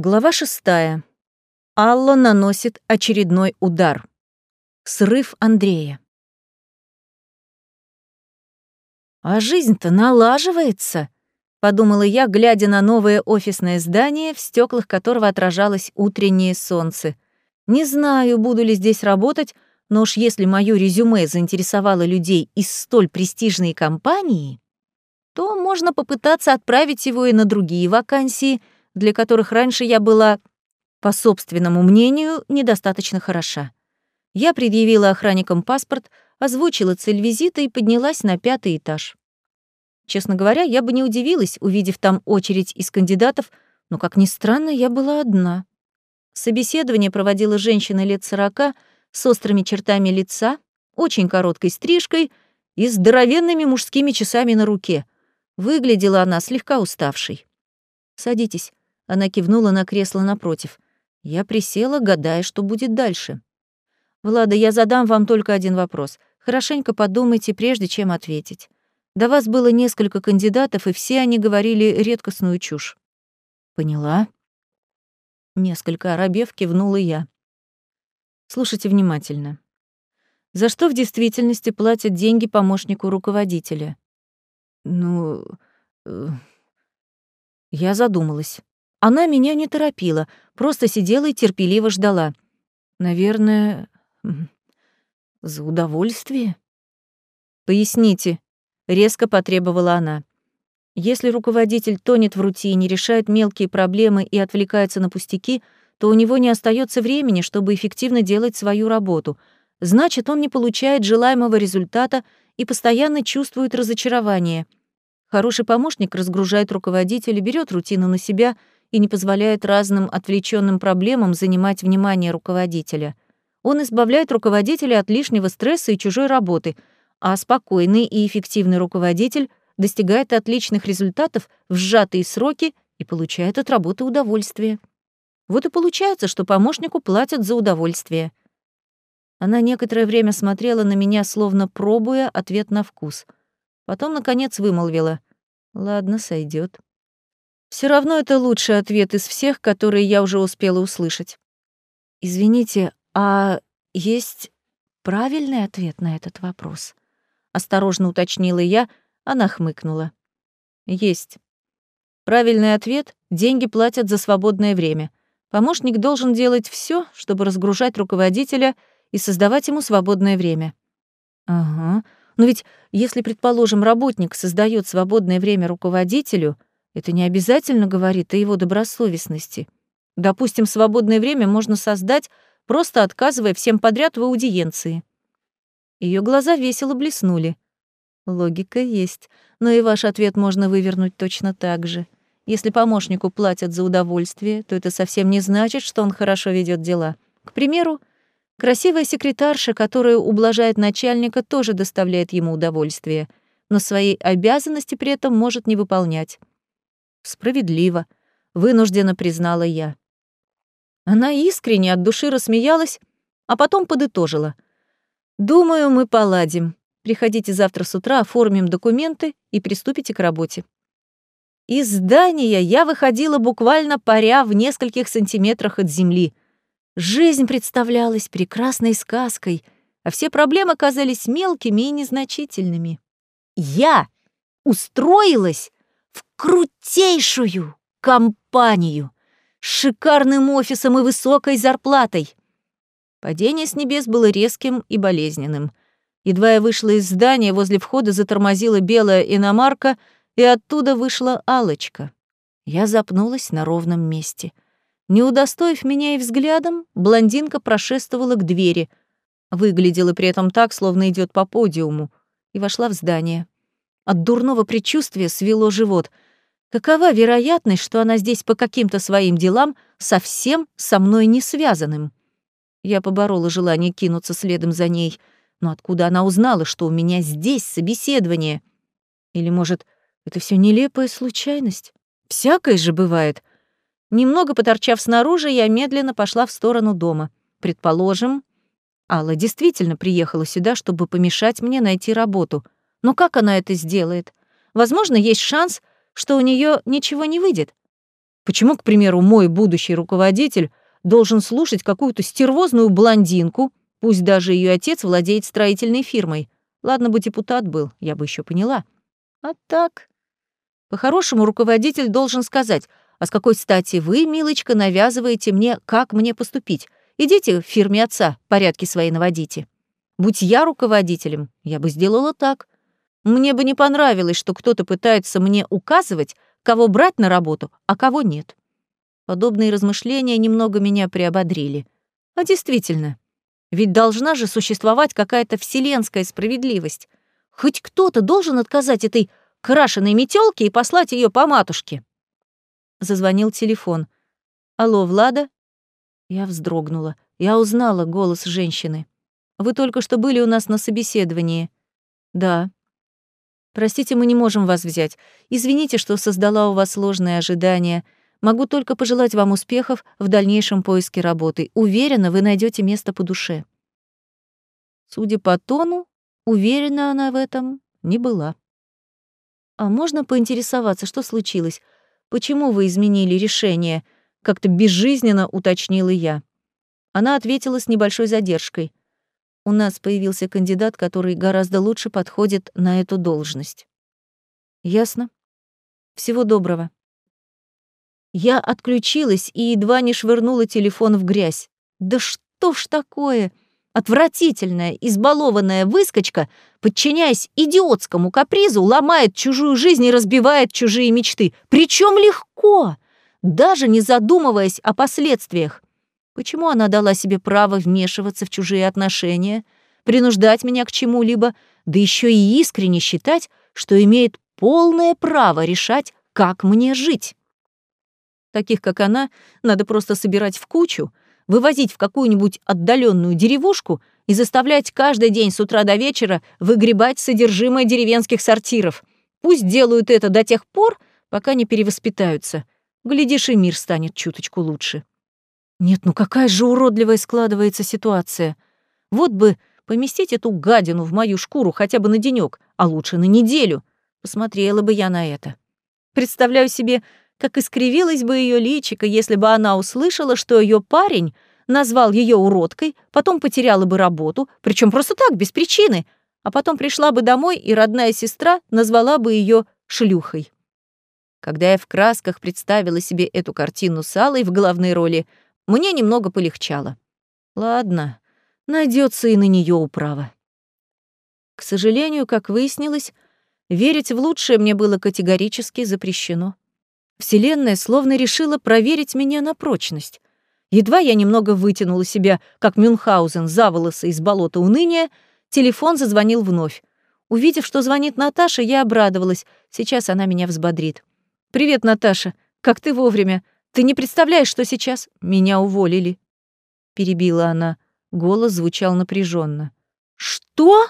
Глава шестая. Алла наносит очередной удар. Срыв Андрея. «А жизнь-то налаживается», — подумала я, глядя на новое офисное здание, в стеклах которого отражалось утреннее солнце. «Не знаю, буду ли здесь работать, но уж если моё резюме заинтересовало людей из столь престижной компании, то можно попытаться отправить его и на другие вакансии, для которых раньше я была, по собственному мнению, недостаточно хороша. Я предъявила охранникам паспорт, озвучила цель визита и поднялась на пятый этаж. Честно говоря, я бы не удивилась, увидев там очередь из кандидатов, но, как ни странно, я была одна. Собеседование проводила женщина лет сорока — с острыми чертами лица, очень короткой стрижкой и здоровенными мужскими часами на руке. Выглядела она слегка уставшей. «Садитесь», — она кивнула на кресло напротив. Я присела, гадая, что будет дальше. «Влада, я задам вам только один вопрос. Хорошенько подумайте, прежде чем ответить. До вас было несколько кандидатов, и все они говорили редкостную чушь». «Поняла?» Несколько оробев кивнула я. Слушайте внимательно. За что в действительности платят деньги помощнику руководителя? Ну, э, я задумалась. Она меня не торопила, просто сидела и терпеливо ждала. Наверное, за удовольствие? Поясните, резко потребовала она. Если руководитель тонет в рутине, решает мелкие проблемы и отвлекается на пустяки — то у него не остается времени, чтобы эффективно делать свою работу. Значит, он не получает желаемого результата и постоянно чувствует разочарование. Хороший помощник разгружает руководителя, берет рутину на себя и не позволяет разным отвлеченным проблемам занимать внимание руководителя. Он избавляет руководителя от лишнего стресса и чужой работы, а спокойный и эффективный руководитель достигает отличных результатов в сжатые сроки и получает от работы удовольствие. Вот и получается, что помощнику платят за удовольствие. Она некоторое время смотрела на меня, словно пробуя ответ на вкус. Потом, наконец, вымолвила. «Ладно, сойдет. Все равно это лучший ответ из всех, которые я уже успела услышать. Извините, а есть правильный ответ на этот вопрос?» Осторожно уточнила я, она хмыкнула. «Есть. Правильный ответ — деньги платят за свободное время. Помощник должен делать все, чтобы разгружать руководителя и создавать ему свободное время. Ага. Но ведь если, предположим, работник создает свободное время руководителю, это не обязательно говорит о его добросовестности. Допустим, свободное время можно создать, просто отказывая всем подряд в аудиенции. Ее глаза весело блеснули. Логика есть, но и ваш ответ можно вывернуть точно так же. Если помощнику платят за удовольствие, то это совсем не значит, что он хорошо ведет дела. К примеру, красивая секретарша, которая ублажает начальника, тоже доставляет ему удовольствие, но свои обязанности при этом может не выполнять. Справедливо, вынуждена признала я. Она искренне от души рассмеялась, а потом подытожила. «Думаю, мы поладим. Приходите завтра с утра, оформим документы и приступите к работе». Из здания я выходила буквально паря в нескольких сантиметрах от земли. Жизнь представлялась прекрасной сказкой, а все проблемы казались мелкими и незначительными. Я устроилась крутейшую компанию с шикарным офисом и высокой зарплатой. Падение с небес было резким и болезненным. Едва я вышла из здания, возле входа затормозила белая иномарка — и оттуда вышла алочка Я запнулась на ровном месте. Не удостоив меня и взглядом, блондинка прошествовала к двери, выглядела при этом так, словно идет по подиуму, и вошла в здание. От дурного предчувствия свело живот. Какова вероятность, что она здесь по каким-то своим делам совсем со мной не связанным? Я поборола желание кинуться следом за ней, но откуда она узнала, что у меня здесь собеседование? Или, может, это все нелепая случайность. Всякое же бывает. Немного поторчав снаружи, я медленно пошла в сторону дома. Предположим, Алла действительно приехала сюда, чтобы помешать мне найти работу. Но как она это сделает? Возможно, есть шанс, что у нее ничего не выйдет. Почему, к примеру, мой будущий руководитель должен слушать какую-то стервозную блондинку, пусть даже ее отец владеет строительной фирмой? Ладно бы депутат был, я бы еще поняла. А так... По-хорошему, руководитель должен сказать, а с какой стати вы, милочка, навязываете мне, как мне поступить? Идите в фирме отца, порядки свои наводите. Будь я руководителем, я бы сделала так. Мне бы не понравилось, что кто-то пытается мне указывать, кого брать на работу, а кого нет. Подобные размышления немного меня приободрили. А действительно, ведь должна же существовать какая-то вселенская справедливость. Хоть кто-то должен отказать этой крашеной метелке и послать ее по матушке. Зазвонил телефон. «Алло, Влада?» Я вздрогнула. Я узнала голос женщины. «Вы только что были у нас на собеседовании». «Да». «Простите, мы не можем вас взять. Извините, что создала у вас сложные ожидания. Могу только пожелать вам успехов в дальнейшем поиске работы. Уверена, вы найдете место по душе». Судя по тону, уверена она в этом не была. «А можно поинтересоваться, что случилось? Почему вы изменили решение?» Как-то безжизненно уточнила я. Она ответила с небольшой задержкой. «У нас появился кандидат, который гораздо лучше подходит на эту должность». «Ясно. Всего доброго». Я отключилась и едва не швырнула телефон в грязь. Да что ж такое? Отвратительная, избалованная выскочка, подчиняясь идиотскому капризу, ломает чужую жизнь и разбивает чужие мечты. Причем легко, даже не задумываясь о последствиях. Почему она дала себе право вмешиваться в чужие отношения, принуждать меня к чему-либо, да еще и искренне считать, что имеет полное право решать, как мне жить? Таких, как она, надо просто собирать в кучу, вывозить в какую-нибудь отдаленную деревушку и заставлять каждый день с утра до вечера выгребать содержимое деревенских сортиров. Пусть делают это до тех пор, пока не перевоспитаются. Глядишь, и мир станет чуточку лучше. Нет, ну какая же уродливая складывается ситуация. Вот бы поместить эту гадину в мою шкуру хотя бы на денек, а лучше на неделю. Посмотрела бы я на это. Представляю себе, как искривилась бы ее личико, если бы она услышала, что ее парень назвал ее уродкой, потом потеряла бы работу, причем просто так, без причины, а потом пришла бы домой, и родная сестра назвала бы ее шлюхой. Когда я в красках представила себе эту картину с Аллой в главной роли, мне немного полегчало. Ладно, найдется и на нее управа. К сожалению, как выяснилось, верить в лучшее мне было категорически запрещено. Вселенная словно решила проверить меня на прочность. Едва я немного вытянула себя, как Мюнхгаузен, за волосы из болота уныния, телефон зазвонил вновь. Увидев, что звонит Наташа, я обрадовалась. Сейчас она меня взбодрит. «Привет, Наташа. Как ты вовремя? Ты не представляешь, что сейчас? Меня уволили». Перебила она. Голос звучал напряженно. «Что?»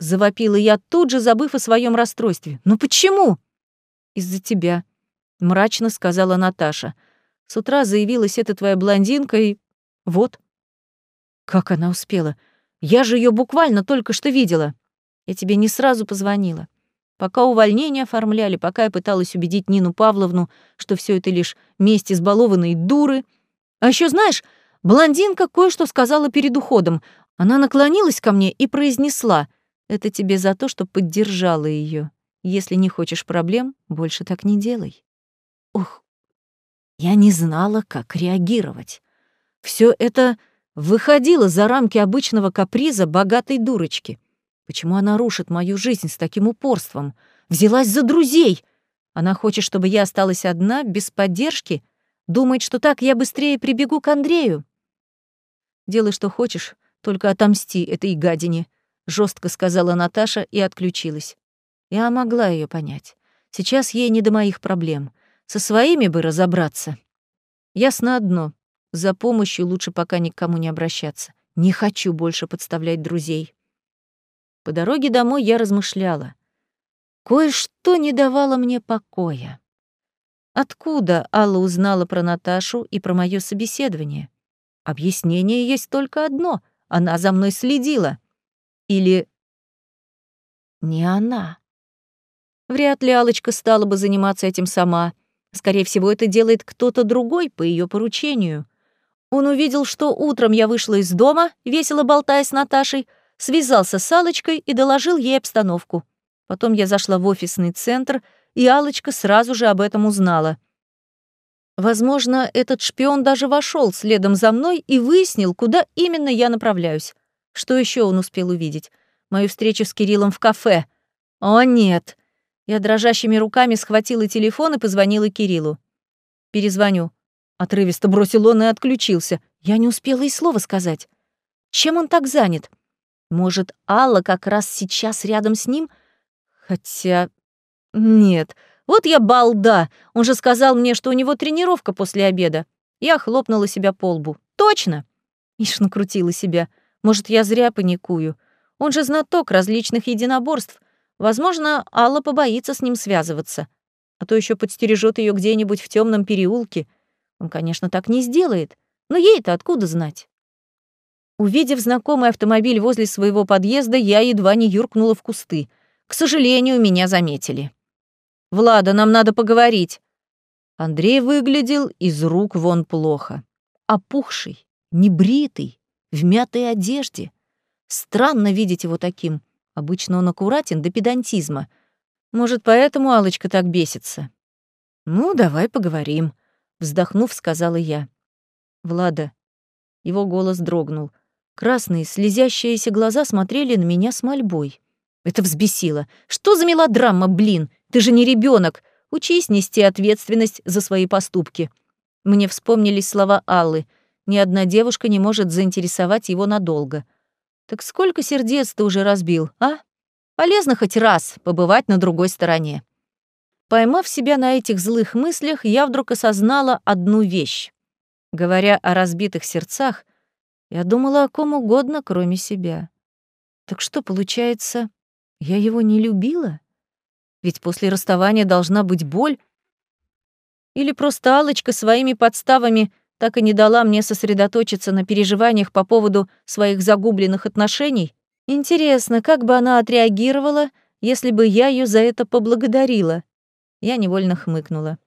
Завопила я тут же, забыв о своем расстройстве. «Ну почему?» «Из-за тебя», — мрачно сказала Наташа. «С утра заявилась эта твоя блондинка и... вот». «Как она успела? Я же ее буквально только что видела. Я тебе не сразу позвонила. Пока увольнение оформляли, пока я пыталась убедить Нину Павловну, что все это лишь месть избалованной дуры. А еще знаешь, блондинка кое-что сказала перед уходом. Она наклонилась ко мне и произнесла, «Это тебе за то, что поддержала ее. Если не хочешь проблем, больше так не делай». Ух, я не знала, как реагировать. Все это выходило за рамки обычного каприза богатой дурочки. Почему она рушит мою жизнь с таким упорством? Взялась за друзей. Она хочет, чтобы я осталась одна, без поддержки? Думает, что так я быстрее прибегу к Андрею? Делай, что хочешь, только отомсти этой гадине, жестко сказала Наташа и отключилась. Я могла ее понять. Сейчас ей не до моих проблем. Со своими бы разобраться. Ясно одно. За помощью лучше пока никому не обращаться. Не хочу больше подставлять друзей. По дороге домой я размышляла. Кое-что не давало мне покоя. Откуда Алла узнала про Наташу и про мое собеседование? Объяснение есть только одно — она за мной следила. Или не она. Вряд ли Алочка стала бы заниматься этим сама — Скорее всего, это делает кто-то другой по ее поручению. Он увидел, что утром я вышла из дома, весело болтая с Наташей, связался с Алочкой и доложил ей обстановку. Потом я зашла в офисный центр, и Алочка сразу же об этом узнала. Возможно, этот шпион даже вошел следом за мной и выяснил, куда именно я направляюсь. Что еще он успел увидеть? Мою встречу с Кириллом в кафе. О, нет. Я дрожащими руками схватила телефон и позвонила Кириллу. «Перезвоню». Отрывисто бросил он и отключился. Я не успела и слова сказать. Чем он так занят? Может, Алла как раз сейчас рядом с ним? Хотя... Нет, вот я балда. Он же сказал мне, что у него тренировка после обеда. Я хлопнула себя по лбу. Точно. Ишь, накрутила себя. Может, я зря паникую. Он же знаток различных единоборств. Возможно, Алла побоится с ним связываться. А то еще подстережет ее где-нибудь в темном переулке. Он, конечно, так не сделает. Но ей-то откуда знать? Увидев знакомый автомобиль возле своего подъезда, я едва не юркнула в кусты. К сожалению, меня заметили. «Влада, нам надо поговорить». Андрей выглядел из рук вон плохо. Опухший, небритый, в мятой одежде. Странно видеть его таким. Обычно он аккуратен до педантизма. Может, поэтому алочка так бесится? «Ну, давай поговорим», — вздохнув, сказала я. «Влада». Его голос дрогнул. Красные, слезящиеся глаза смотрели на меня с мольбой. Это взбесило. «Что за мелодрама, блин? Ты же не ребенок. Учись нести ответственность за свои поступки». Мне вспомнились слова Аллы. Ни одна девушка не может заинтересовать его надолго. Так сколько сердец ты уже разбил, а? Полезно хоть раз побывать на другой стороне. Поймав себя на этих злых мыслях, я вдруг осознала одну вещь. Говоря о разбитых сердцах, я думала о ком угодно, кроме себя. Так что, получается, я его не любила? Ведь после расставания должна быть боль. Или просто алочка своими подставами — так и не дала мне сосредоточиться на переживаниях по поводу своих загубленных отношений. Интересно, как бы она отреагировала, если бы я ее за это поблагодарила? Я невольно хмыкнула.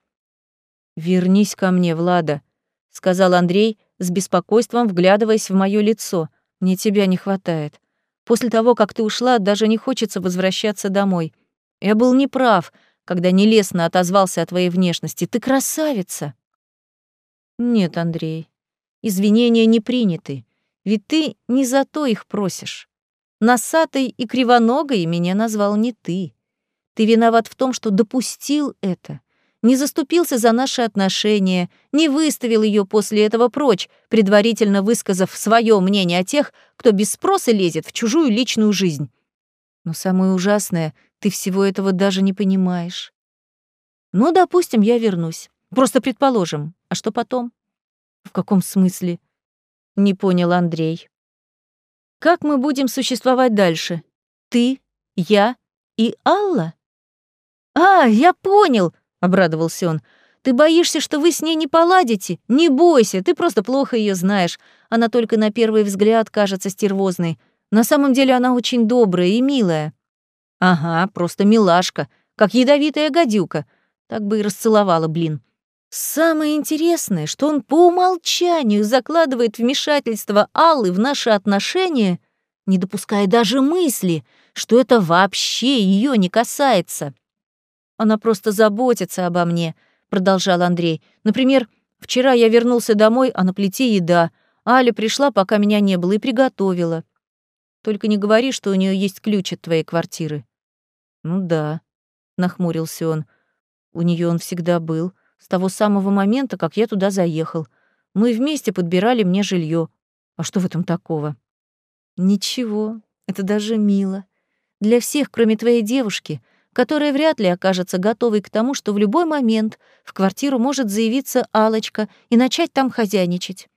«Вернись ко мне, Влада», — сказал Андрей, с беспокойством вглядываясь в моё лицо. «Мне тебя не хватает. После того, как ты ушла, даже не хочется возвращаться домой. Я был неправ, когда нелестно отозвался о твоей внешности. Ты красавица!» Нет, Андрей, извинения не приняты, ведь ты не за то их просишь. Носатой и кривоногой меня назвал не ты. Ты виноват в том, что допустил это, не заступился за наши отношения, не выставил ее после этого прочь, предварительно высказав свое мнение о тех, кто без спроса лезет в чужую личную жизнь. Но самое ужасное, ты всего этого даже не понимаешь. Ну, допустим, я вернусь. Просто предположим. А что потом? В каком смысле? Не понял Андрей. Как мы будем существовать дальше? Ты, я и Алла? А, я понял, обрадовался он. Ты боишься, что вы с ней не поладите? Не бойся, ты просто плохо ее знаешь. Она только на первый взгляд кажется стервозной. На самом деле она очень добрая и милая. Ага, просто милашка, как ядовитая гадюка. Так бы и расцеловала, блин. Самое интересное, что он по умолчанию закладывает вмешательство Аллы в наши отношения, не допуская даже мысли, что это вообще ее не касается. Она просто заботится обо мне, продолжал Андрей. Например, вчера я вернулся домой, а на плите еда. Аля пришла, пока меня не было, и приготовила. Только не говори, что у нее есть ключ от твоей квартиры. Ну да, нахмурился он. У нее он всегда был с того самого момента, как я туда заехал. Мы вместе подбирали мне жилье. А что в этом такого? Ничего, это даже мило. Для всех, кроме твоей девушки, которая вряд ли окажется готовой к тому, что в любой момент в квартиру может заявиться алочка и начать там хозяйничать.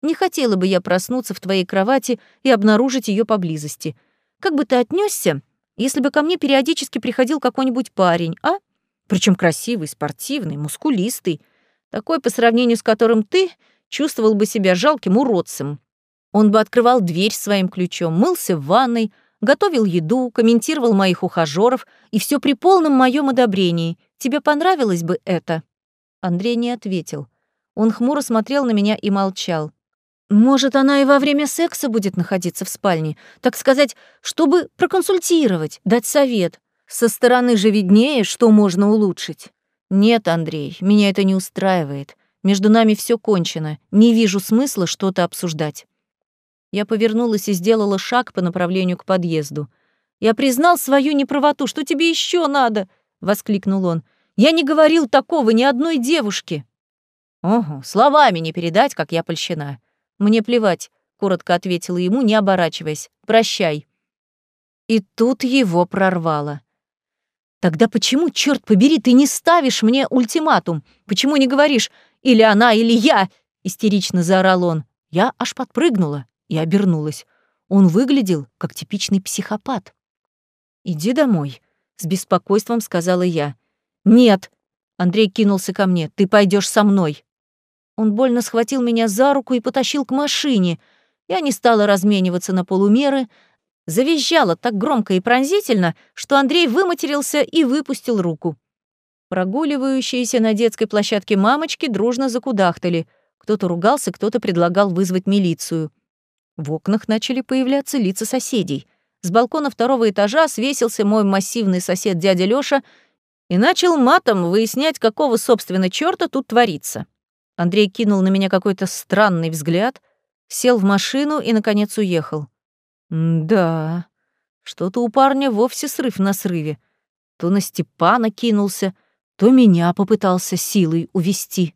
Не хотела бы я проснуться в твоей кровати и обнаружить ее поблизости. Как бы ты отнесся, если бы ко мне периодически приходил какой-нибудь парень, а? Причем красивый, спортивный, мускулистый, такой, по сравнению с которым ты чувствовал бы себя жалким уродцем. Он бы открывал дверь своим ключом, мылся в ванной, готовил еду, комментировал моих ухажеров, и все при полном моем одобрении. Тебе понравилось бы это? Андрей не ответил. Он хмуро смотрел на меня и молчал. Может, она и во время секса будет находиться в спальне, так сказать, чтобы проконсультировать, дать совет. Со стороны же виднее, что можно улучшить. Нет, Андрей, меня это не устраивает. Между нами все кончено. Не вижу смысла что-то обсуждать. Я повернулась и сделала шаг по направлению к подъезду. Я признал свою неправоту. Что тебе еще надо? воскликнул он. Я не говорил такого ни одной девушке. Ого, словами не передать, как я польщена. Мне плевать, коротко ответила ему, не оборачиваясь. Прощай. И тут его прорвало. Тогда почему, черт побери, ты не ставишь мне ультиматум? Почему не говоришь «или она, или я»?» — истерично заорал он. Я аж подпрыгнула и обернулась. Он выглядел как типичный психопат. «Иди домой», — с беспокойством сказала я. «Нет», — Андрей кинулся ко мне, — «ты пойдешь со мной». Он больно схватил меня за руку и потащил к машине. Я не стала размениваться на полумеры, завизжала так громко и пронзительно, что Андрей выматерился и выпустил руку. Прогуливающиеся на детской площадке мамочки дружно закудахтали. Кто-то ругался, кто-то предлагал вызвать милицию. В окнах начали появляться лица соседей. С балкона второго этажа свесился мой массивный сосед дядя Лёша и начал матом выяснять, какого, собственно, чёрта тут творится. Андрей кинул на меня какой-то странный взгляд, сел в машину и, наконец, уехал. Да, что-то у парня вовсе срыв на срыве. То на Степана кинулся, то меня попытался силой увести.